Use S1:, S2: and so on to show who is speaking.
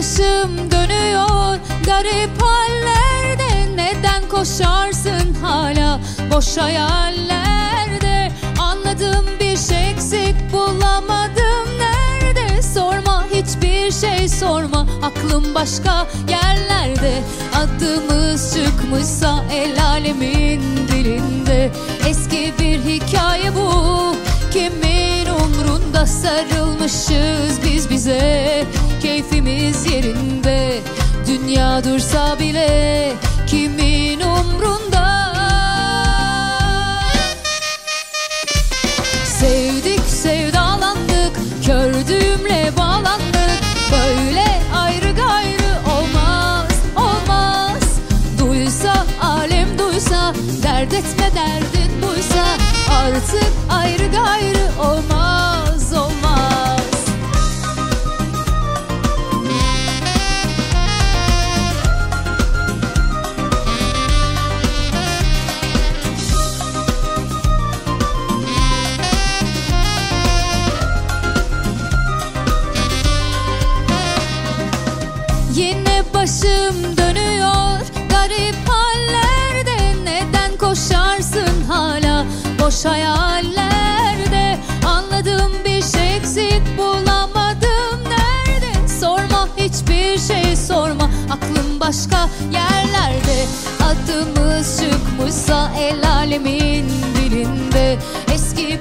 S1: başım dönüyor. Garip hallerde Neden koşarsın hala? Boş hayallerde Anladım bir şey eksik bulamadım nerede? Sorma hiçbir şey sorma aklım başka yerlerde. Adımız çıkmışsa el alemin dilinde. Eski bir hikaye bu kimin umrunda sarılmışız biz bize. Keyfimiz yerinde dünya dursa bile kimin umrunda? Sevdik sevdalandık kördüğümle bağlandık. Böyle ayrı gayrı olmaz olmaz. Duysa alem duysa dert etme derdin buysa Artık ayrı gayrı olmaz koşarsın hala. Boş hayallerde Anladım bir şey eksik bulamadım nerede? Sorma hiçbir şey sorma. Aklım başka yerlerde. Adımız çıkmışsa el alemin dilinde. Eski